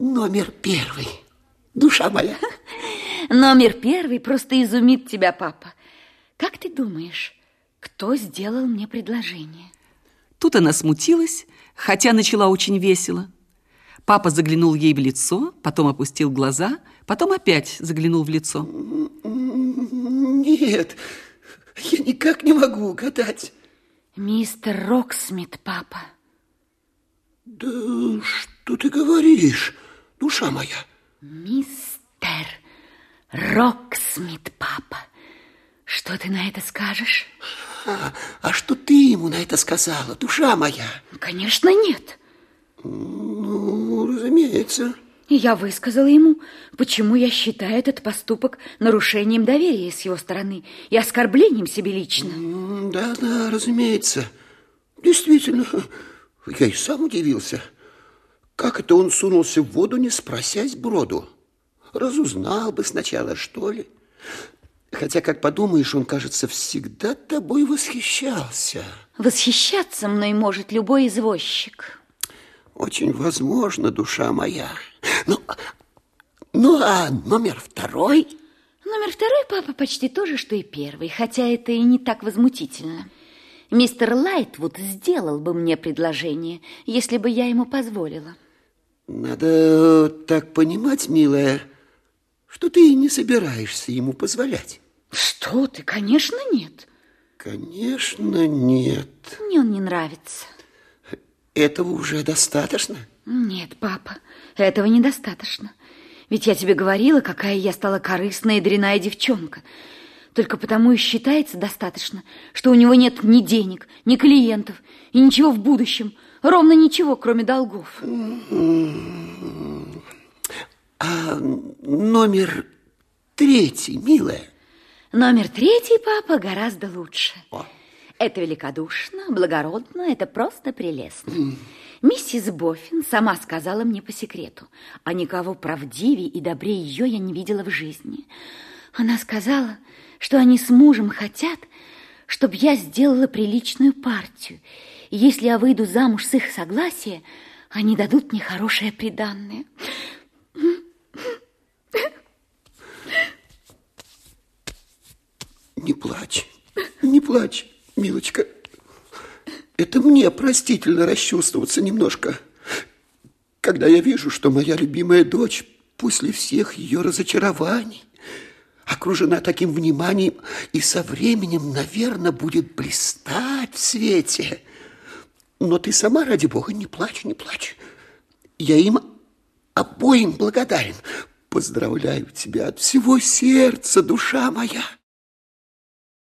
номер первый, душа моя. Номер первый просто изумит тебя, папа. Как ты думаешь, кто сделал мне предложение? Тут она смутилась, хотя начала очень весело. Папа заглянул ей в лицо, потом опустил глаза, потом опять заглянул в лицо. Нет, я никак не могу угадать. Мистер Роксмит, папа. Да что ты говоришь, душа моя? Мистер Роксмит, папа. Что ты на это скажешь? А, а что ты ему на это сказала, душа моя? Конечно, нет. Ну, разумеется. И я высказала ему, почему я считаю этот поступок нарушением доверия с его стороны и оскорблением себе лично. Да, да, разумеется. Действительно, я и сам удивился. Как это он сунулся в воду, не спросясь броду? Разузнал бы сначала, что ли? Хотя, как подумаешь, он, кажется, всегда тобой восхищался. Восхищаться мной может любой извозчик. Очень возможно, душа моя. Ну, ну а номер второй? Номер второй, папа, почти то же, что и первый, хотя это и не так возмутительно. Мистер Лайтвуд сделал бы мне предложение, если бы я ему позволила. Надо так понимать, милая, что ты не собираешься ему позволять. Что ты, конечно, нет. Конечно, нет. Мне он не нравится. Этого уже достаточно? Нет, папа, этого недостаточно. Ведь я тебе говорила, какая я стала корыстная и дряная девчонка. Только потому и считается достаточно, что у него нет ни денег, ни клиентов и ничего в будущем. Ровно ничего, кроме долгов. А номер третий, милая? Номер третий, папа, гораздо лучше. О. Это великодушно, благородно, это просто прелестно. Миссис Боффин сама сказала мне по секрету, а никого правдивее и добрее ее я не видела в жизни. Она сказала, что они с мужем хотят, чтобы я сделала приличную партию. И если я выйду замуж с их согласия, они дадут мне хорошее приданное. Не плачь, не плачь, милочка. Это мне простительно расчувствоваться немножко, когда я вижу, что моя любимая дочь после всех ее разочарований окружена таким вниманием и со временем, наверное, будет блистать в свете. Но ты сама, ради бога, не плачь, не плачь. Я им обоим благодарен. Поздравляю тебя от всего сердца, душа моя.